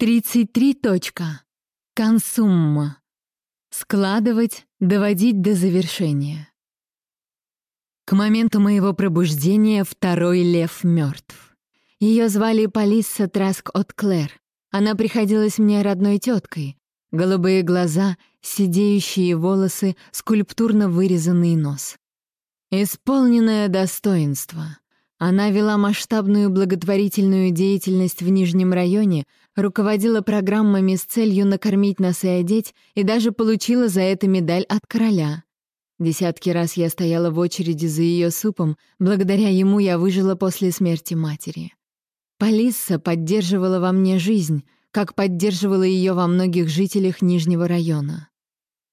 33. Точка. Консумма. Складывать, доводить до завершения. К моменту моего пробуждения второй лев мертв. Ее звали Полисса Траск от Клэр. Она приходилась мне родной теткой. Голубые глаза, сидеющие волосы, скульптурно вырезанный нос. Исполненное достоинство. Она вела масштабную благотворительную деятельность в Нижнем районе, руководила программами с целью накормить нас и одеть, и даже получила за это медаль от короля. Десятки раз я стояла в очереди за ее супом, благодаря ему я выжила после смерти матери. Полисса поддерживала во мне жизнь, как поддерживала ее во многих жителях Нижнего района.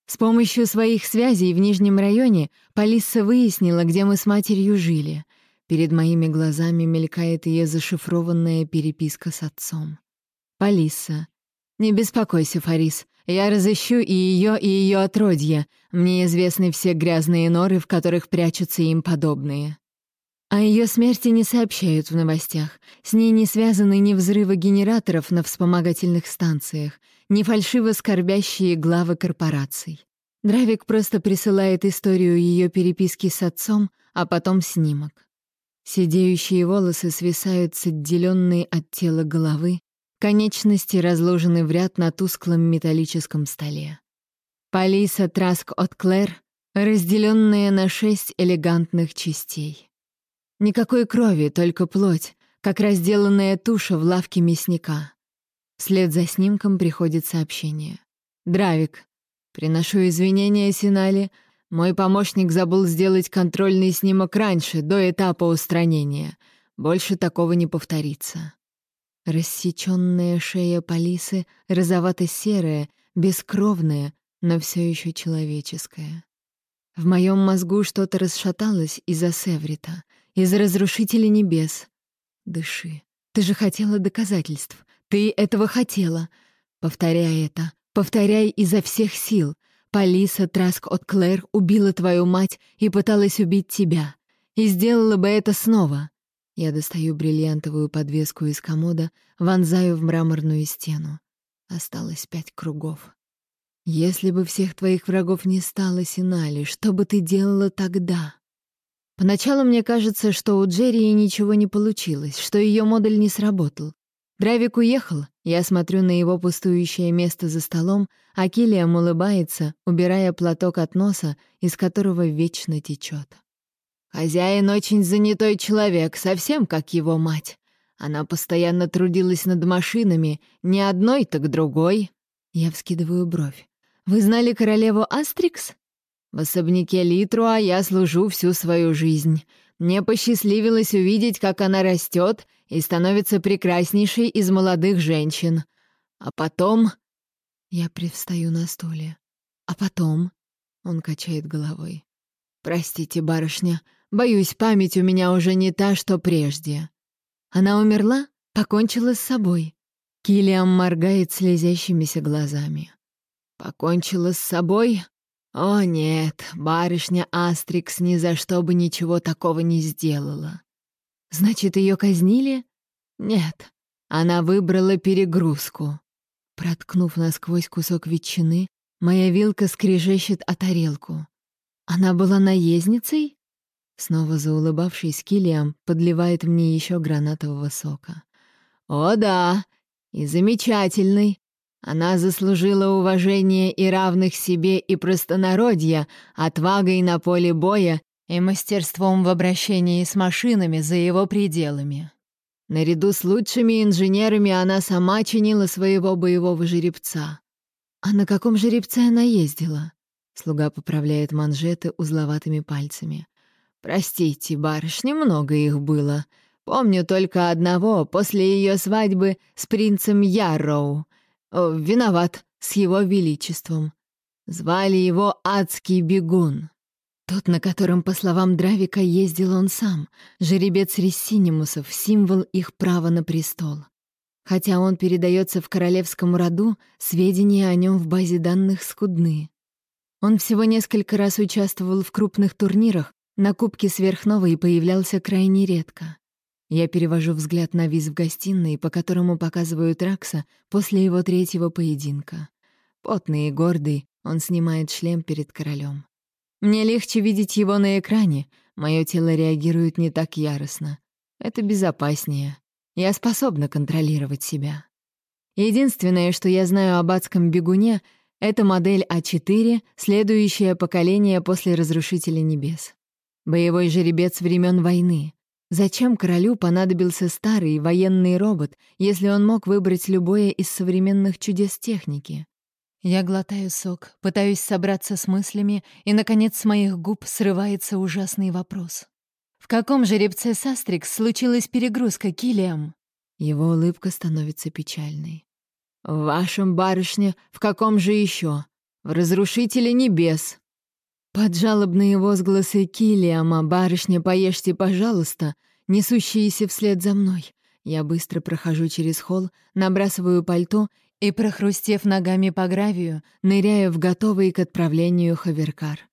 С помощью своих связей в Нижнем районе Полисса выяснила, где мы с матерью жили — Перед моими глазами мелькает ее зашифрованная переписка с отцом. Полиса. «Не беспокойся, Фарис. Я разыщу и ее, и ее отродье. Мне известны все грязные норы, в которых прячутся им подобные». О ее смерти не сообщают в новостях. С ней не связаны ни взрывы генераторов на вспомогательных станциях, ни фальшиво скорбящие главы корпораций. Дравик просто присылает историю ее переписки с отцом, а потом снимок. Сидеющие волосы свисают с отделенной от тела головы, конечности разложены в ряд на тусклом металлическом столе. Полиса Траск от Клэр, разделенная на шесть элегантных частей. Никакой крови, только плоть, как разделанная туша в лавке мясника. Вслед за снимком приходит сообщение. «Дравик, приношу извинения Синали, мой помощник забыл сделать контрольный снимок раньше, до этапа устранения. Больше такого не повторится. Рассеченная шея Полисы розовато-серая, бескровная, но все еще человеческая. В моем мозгу что-то расшаталось из-за Севрита, из-за разрушителя небес. Дыши. Ты же хотела доказательств. Ты этого хотела. Повторяй это. Повторяй изо всех сил. Полиса Траск от Клэр убила твою мать и пыталась убить тебя. И сделала бы это снова. Я достаю бриллиантовую подвеску из комода, вонзаю в мраморную стену. Осталось пять кругов. Если бы всех твоих врагов не стало, Синали, что бы ты делала тогда? Поначалу мне кажется, что у Джерри ничего не получилось, что ее модуль не сработал. Драйвик уехал, я смотрю на его пустующее место за столом, а Киллиам улыбается, убирая платок от носа, из которого вечно течет. Хозяин очень занятой человек, совсем как его мать. Она постоянно трудилась над машинами, не одной, так другой. Я вскидываю бровь. «Вы знали королеву Астрикс?» «В особняке Литруа я служу всю свою жизнь. Мне посчастливилось увидеть, как она растет и становится прекраснейшей из молодых женщин. А потом... Я привстаю на стуле. А потом... Он качает головой. «Простите, барышня, боюсь, память у меня уже не та, что прежде». Она умерла, покончила с собой. Килиам моргает слезящимися глазами. «Покончила с собой? О нет, барышня Астрикс ни за что бы ничего такого не сделала. Значит, ее казнили? Нет, она выбрала перегрузку. Проткнув насквозь кусок ветчины, моя вилка скрежещет о тарелку. Она была наездницей? Снова заулыбавшись, Килиам подливает мне еще гранатового сока. «О да, и замечательный. Она заслужила уважение и равных себе и простонародья, отвагой на поле боя и мастерством в обращении с машинами за его пределами. Наряду с лучшими инженерами она сама чинила своего боевого жеребца. А на каком жеребце она ездила? Слуга поправляет манжеты узловатыми пальцами. «Простите, барышня, много их было. Помню только одного после ее свадьбы с принцем Ярроу. О, виноват, с его величеством. Звали его Адский бегун. Тот, на котором, по словам Дравика, ездил он сам, жеребец Рессинимусов, символ их права на престол. Хотя он передается в королевском роду, сведения о нем в базе данных скудны. Он всего несколько раз участвовал в крупных турнирах, на Кубке Сверхновой появлялся крайне редко. Я перевожу взгляд на виз в гостиной, по которому показывают Ракса после его третьего поединка. Потный и гордый, он снимает шлем перед королем. Мне легче видеть его на экране, мое тело реагирует не так яростно. Это безопаснее. Я способна контролировать себя. Единственное, что я знаю об адском бегуне, это модель А4, следующее поколение после Разрушителя Небес. Боевой жеребец времен войны. Зачем королю понадобился старый военный робот, если он мог выбрать любое из современных чудес техники? Я глотаю сок, пытаюсь собраться с мыслями, и, наконец, с моих губ срывается ужасный вопрос. «В каком жеребце Састрикс случилась перегрузка, Килиам?» Его улыбка становится печальной. «В вашем, барышне, в каком же еще? В Разрушителе Небес!» Под жалобные возгласы Килиама «Барышня, поешьте, пожалуйста», несущиеся вслед за мной, я быстро прохожу через холл, набрасываю пальто и, прохрустев ногами по гравию, ныряю в готовый к отправлению ховеркар.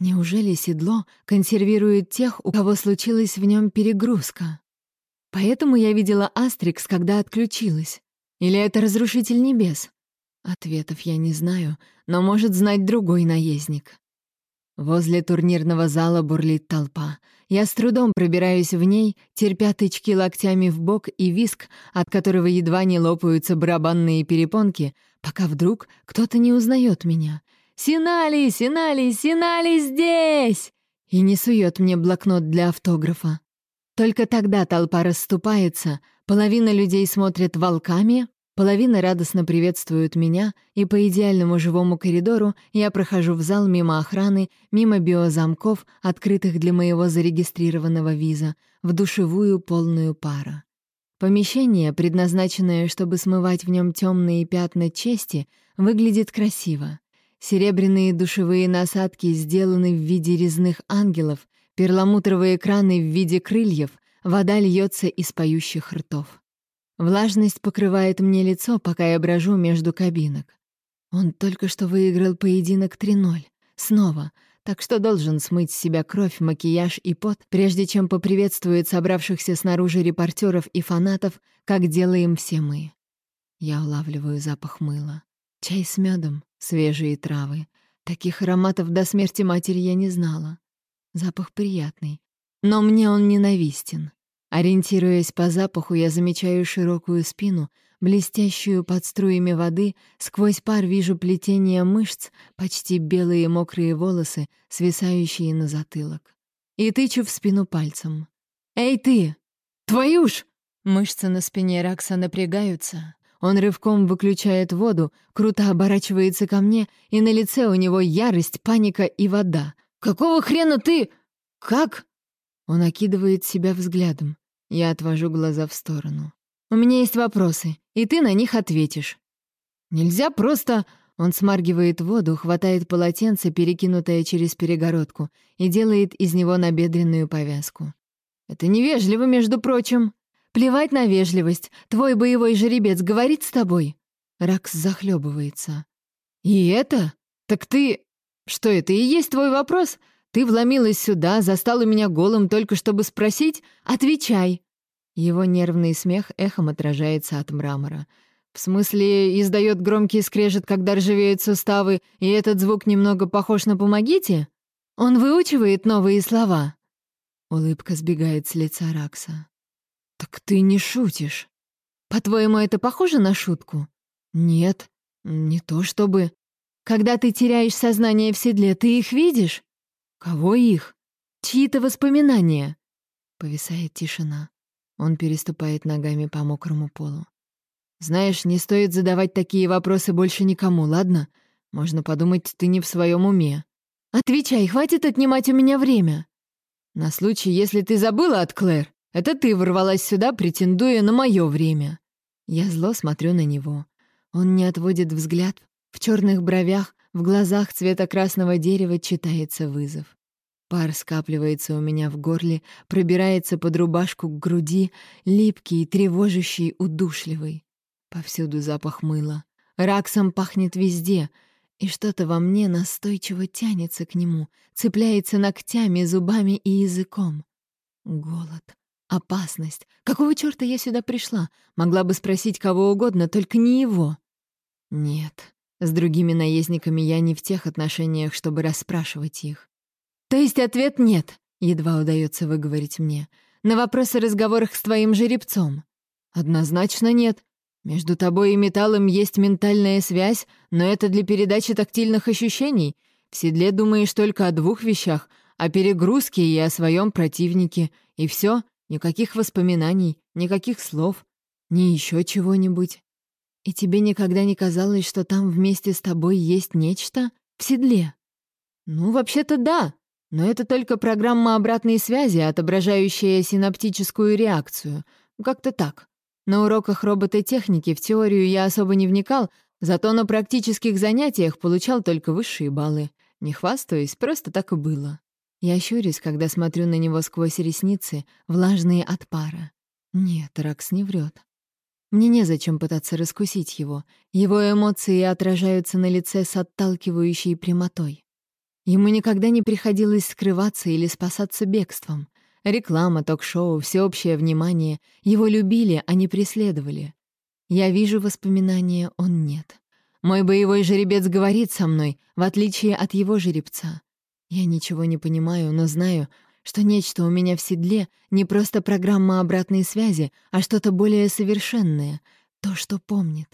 Неужели седло консервирует тех, у кого случилась в нем перегрузка? Поэтому я видела Астрикс, когда отключилась. Или это разрушитель небес? Ответов я не знаю, но может знать другой наездник. Возле турнирного зала бурлит толпа. Я с трудом пробираюсь в ней, терпя тычки локтями в бок и виск, от которого едва не лопаются барабанные перепонки, пока вдруг кто-то не узнает меня. «Синали! Синали! Синали здесь!» И не сует мне блокнот для автографа. Только тогда толпа расступается, половина людей смотрят волками, Половина радостно приветствует меня, и по идеальному живому коридору я прохожу в зал мимо охраны, мимо биозамков, открытых для моего зарегистрированного виза, в душевую полную пара. Помещение, предназначенное, чтобы смывать в нем темные пятна чести, выглядит красиво. Серебряные душевые насадки сделаны в виде резных ангелов, перламутровые краны в виде крыльев, вода льется из поющих ртов. Влажность покрывает мне лицо, пока я брожу между кабинок. Он только что выиграл поединок 3-0. Снова. Так что должен смыть с себя кровь, макияж и пот, прежде чем поприветствует собравшихся снаружи репортеров и фанатов, как делаем все мы. Я улавливаю запах мыла. Чай с медом, свежие травы. Таких ароматов до смерти матери я не знала. Запах приятный. Но мне он ненавистен. Ориентируясь по запаху, я замечаю широкую спину, блестящую под струями воды, сквозь пар вижу плетение мышц, почти белые мокрые волосы, свисающие на затылок. И тычу в спину пальцем. «Эй ты! Твою ж!» Мышцы на спине Ракса напрягаются. Он рывком выключает воду, круто оборачивается ко мне, и на лице у него ярость, паника и вода. «Какого хрена ты? Как?» Он окидывает себя взглядом. Я отвожу глаза в сторону. «У меня есть вопросы, и ты на них ответишь». «Нельзя просто...» Он смаргивает воду, хватает полотенце, перекинутое через перегородку, и делает из него набедренную повязку. «Это невежливо, между прочим. Плевать на вежливость. Твой боевой жеребец говорит с тобой». Ракс захлебывается. «И это? Так ты... Что это и есть твой вопрос? Ты вломилась сюда, застала меня голым только чтобы спросить? Отвечай!» Его нервный смех эхом отражается от мрамора. В смысле, издает громкий скрежет, когда ржавеют суставы, и этот звук немного похож на «помогите»? Он выучивает новые слова. Улыбка сбегает с лица Ракса. «Так ты не шутишь. По-твоему, это похоже на шутку?» «Нет, не то чтобы...» «Когда ты теряешь сознание в седле, ты их видишь?» Кого их? Чьи-то воспоминания? Повисает тишина. Он переступает ногами по мокрому полу. Знаешь, не стоит задавать такие вопросы больше никому, ладно? Можно подумать, ты не в своем уме. Отвечай, хватит отнимать у меня время. На случай, если ты забыла от Клэр, это ты ворвалась сюда, претендуя на мое время. Я зло смотрю на него. Он не отводит взгляд. В черных бровях в глазах цвета красного дерева читается вызов. Пар скапливается у меня в горле, пробирается под рубашку к груди, липкий, тревожащий, удушливый. Повсюду запах мыла. Раксом пахнет везде, и что-то во мне настойчиво тянется к нему, цепляется ногтями, зубами и языком. Голод. Опасность. Какого чёрта я сюда пришла? Могла бы спросить кого угодно, только не его. Нет, с другими наездниками я не в тех отношениях, чтобы расспрашивать их. То есть ответ нет, едва удается выговорить мне. На вопрос о разговорах с твоим жеребцом. Однозначно нет. Между тобой и металлом есть ментальная связь, но это для передачи тактильных ощущений. В седле думаешь только о двух вещах — о перегрузке и о своем противнике. И все, никаких воспоминаний, никаких слов, ни еще чего-нибудь. И тебе никогда не казалось, что там вместе с тобой есть нечто в седле? Ну, вообще-то да, но это только программа обратной связи, отображающая синаптическую реакцию. Как-то так. На уроках робототехники в теорию я особо не вникал, зато на практических занятиях получал только высшие баллы. Не хвастаюсь, просто так и было. Я щурюсь, когда смотрю на него сквозь ресницы, влажные от пара. Нет, Ракс не врет. Мне незачем пытаться раскусить его. Его эмоции отражаются на лице с отталкивающей прямотой. Ему никогда не приходилось скрываться или спасаться бегством. Реклама, ток-шоу, всеобщее внимание. Его любили, а не преследовали. Я вижу воспоминания, он нет. Мой боевой жеребец говорит со мной, в отличие от его жеребца. Я ничего не понимаю, но знаю, что нечто у меня в седле не просто программа обратной связи, а что-то более совершенное, то, что помнит.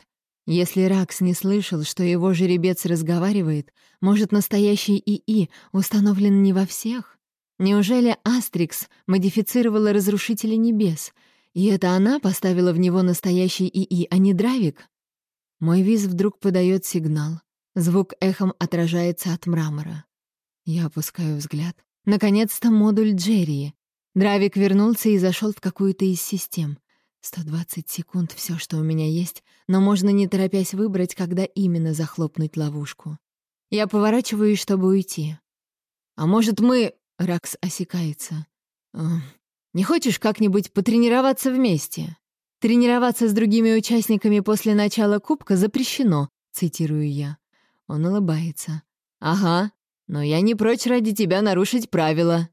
Если Ракс не слышал, что его жеребец разговаривает, может, настоящий ИИ установлен не во всех? Неужели Астрикс модифицировала Разрушителя Небес, и это она поставила в него настоящий ИИ, а не Дравик? Мой виз вдруг подает сигнал. Звук эхом отражается от мрамора. Я опускаю взгляд. Наконец-то модуль Джерри. Дравик вернулся и зашел в какую-то из систем. 120 секунд — все, что у меня есть, но можно не торопясь выбрать, когда именно захлопнуть ловушку. Я поворачиваюсь, чтобы уйти. «А может, мы...» Ракс осекается. «Не хочешь как-нибудь потренироваться вместе?» «Тренироваться с другими участниками после начала кубка запрещено», — цитирую я. Он улыбается. «Ага, но я не прочь ради тебя нарушить правила».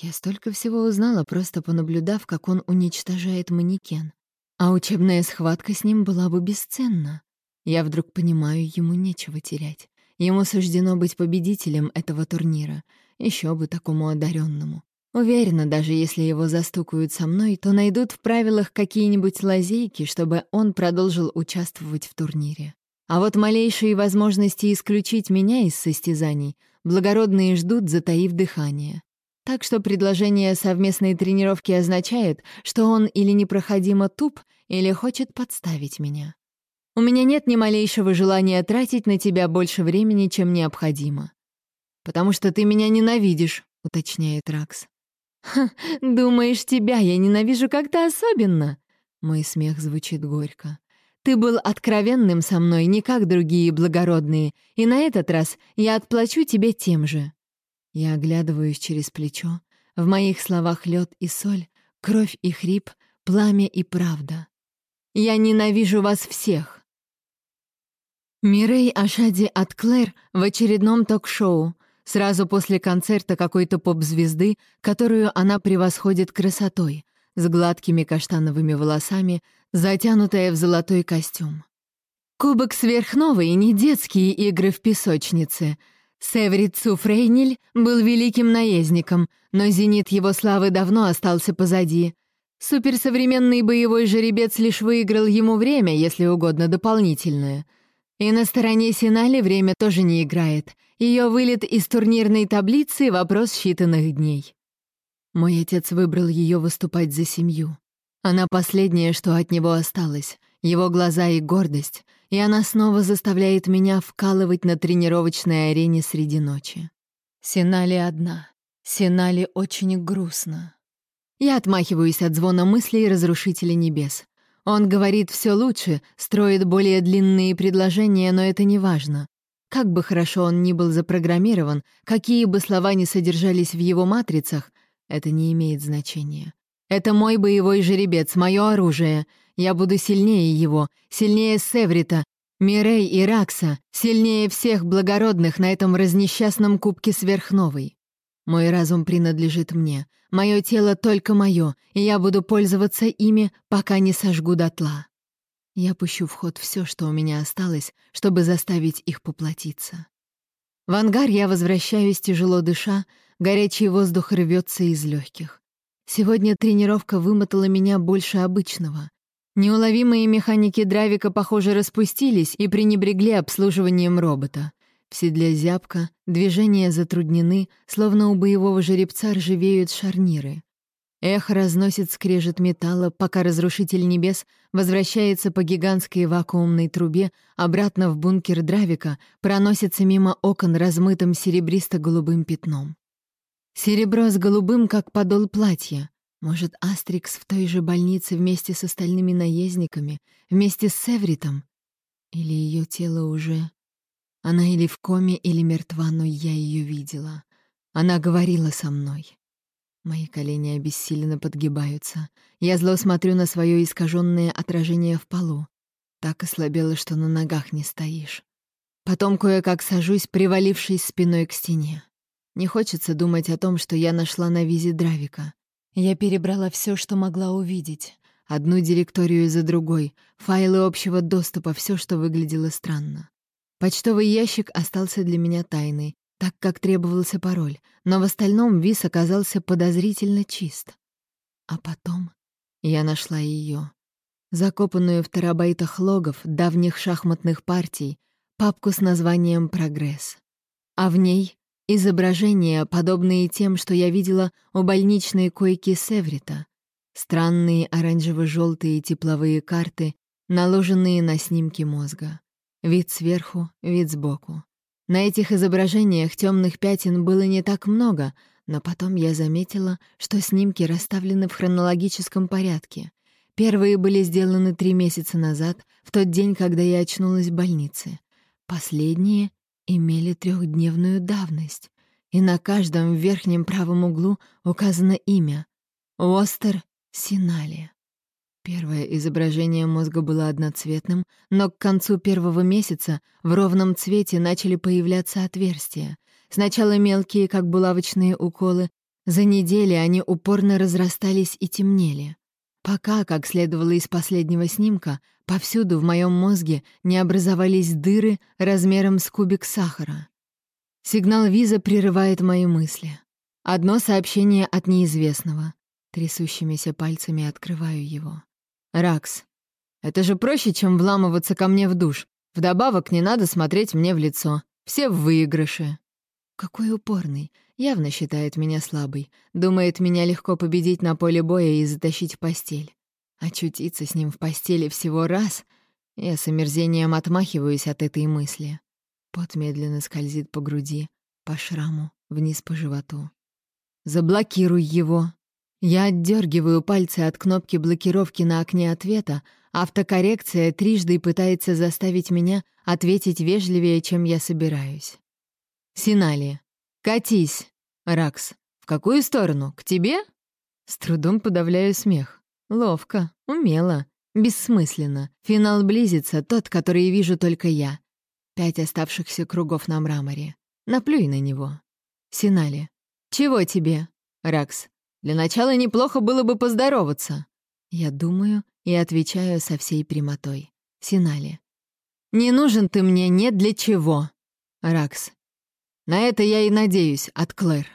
Я столько всего узнала, просто понаблюдав, как он уничтожает манекен. А учебная схватка с ним была бы бесценна. Я вдруг понимаю, ему нечего терять. Ему суждено быть победителем этого турнира. Еще бы такому одаренному. Уверена, даже если его застукают со мной, то найдут в правилах какие-нибудь лазейки, чтобы он продолжил участвовать в турнире. А вот малейшие возможности исключить меня из состязаний благородные ждут, затаив дыхание. Так что предложение совместной тренировки означает, что он или непроходимо туп, или хочет подставить меня. У меня нет ни малейшего желания тратить на тебя больше времени, чем необходимо. «Потому что ты меня ненавидишь», — уточняет Ракс. «Ха, думаешь, тебя я ненавижу как-то особенно?» Мой смех звучит горько. «Ты был откровенным со мной, не как другие благородные, и на этот раз я отплачу тебе тем же». Я оглядываюсь через плечо. В моих словах лед и соль, кровь и хрип, пламя и правда. «Я ненавижу вас всех!» Мирей Ашади от Клэр в очередном ток-шоу, сразу после концерта какой-то поп-звезды, которую она превосходит красотой, с гладкими каштановыми волосами, затянутая в золотой костюм. Кубок сверхновой — не детские игры в песочнице. Севрит Цуфрейниль был великим наездником, но зенит его славы давно остался позади. Суперсовременный боевой жеребец лишь выиграл ему время, если угодно, дополнительное — и на стороне Синали время тоже не играет. Ее вылет из турнирной таблицы — вопрос считанных дней. Мой отец выбрал ее выступать за семью. Она последнее, что от него осталось, его глаза и гордость, и она снова заставляет меня вкалывать на тренировочной арене среди ночи. Синали одна. Синали очень грустно. Я отмахиваюсь от звона мыслей разрушителя небес. Он говорит все лучше, строит более длинные предложения, но это не важно. Как бы хорошо он ни был запрограммирован, какие бы слова ни содержались в его матрицах, это не имеет значения. Это мой боевой жеребец, мое оружие. Я буду сильнее его, сильнее Севрита, Мирей и Ракса, сильнее всех благородных на этом разнесчастном кубке сверхновой. Мой разум принадлежит мне, мое тело только мое, и я буду пользоваться ими, пока не сожгу дотла. Я пущу в ход все, что у меня осталось, чтобы заставить их поплатиться. В ангар я возвращаюсь, тяжело дыша, горячий воздух рвется из легких. Сегодня тренировка вымотала меня больше обычного. Неуловимые механики Дравика, похоже, распустились и пренебрегли обслуживанием робота. В седле зябко, движения затруднены, словно у боевого жеребца ржавеют шарниры. Эхо разносит скрежет металла, пока Разрушитель Небес возвращается по гигантской вакуумной трубе обратно в бункер Дравика, проносится мимо окон размытым серебристо-голубым пятном. Серебро с голубым, как подол платья. Может, Астрикс в той же больнице вместе с остальными наездниками, вместе с Севритом? Или ее тело уже... Она или в коме, или мертва, но я ее видела. Она говорила со мной. Мои колени обессиленно подгибаются. Я зло смотрю на свое искаженное отражение в полу. Так ослабело, что на ногах не стоишь. Потом кое-как сажусь, привалившись спиной к стене. Не хочется думать о том, что я нашла на визе Дравика. Я перебрала все, что могла увидеть. Одну директорию за другой, файлы общего доступа, все, что выглядело странно. Почтовый ящик остался для меня тайной, так как требовался пароль, но в остальном виз оказался подозрительно чист. А потом я нашла ее, закопанную в терабайтах логов давних шахматных партий, папку с названием «Прогресс». А в ней изображения, подобные тем, что я видела у больничной койки Севрита, странные оранжево-желтые тепловые карты, наложенные на снимки мозга. Вид сверху, вид сбоку. На этих изображениях темных пятен было не так много, но потом я заметила, что снимки расставлены в хронологическом порядке. Первые были сделаны три месяца назад, в тот день, когда я очнулась в больнице. Последние имели трехдневную давность, и на каждом верхнем правом углу указано имя — Остер Синали. Первое изображение мозга было одноцветным, но к концу первого месяца в ровном цвете начали появляться отверстия. Сначала мелкие, как булавочные уколы, за недели они упорно разрастались и темнели. Пока, как следовало из последнего снимка, повсюду в моем мозге не образовались дыры размером с кубик сахара. Сигнал виза прерывает мои мысли. Одно сообщение от неизвестного. Трясущимися пальцами открываю его. «Ракс, это же проще, чем вламываться ко мне в душ. Вдобавок не надо смотреть мне в лицо. Все в выигрыше». Какой упорный. Явно считает меня слабой. Думает, меня легко победить на поле боя и затащить в постель. Очутиться с ним в постели всего раз... Я с омерзением отмахиваюсь от этой мысли. Пот медленно скользит по груди, по шраму, вниз по животу. «Заблокируй его!» Я отдергиваю пальцы от кнопки блокировки на окне ответа, автокоррекция трижды пытается заставить меня ответить вежливее, чем я собираюсь. Синали. Катись. Ракс. В какую сторону? К тебе? С трудом подавляю смех. Ловко, умело, бессмысленно. Финал близится, тот, который вижу только я. Пять оставшихся кругов на мраморе. Наплюй на него. Синали. Чего тебе? Ракс. Для начала неплохо было бы поздороваться. Я думаю и отвечаю со всей прямотой. Синали. Не нужен ты мне нет для чего. Ракс. На это я и надеюсь от Клэр.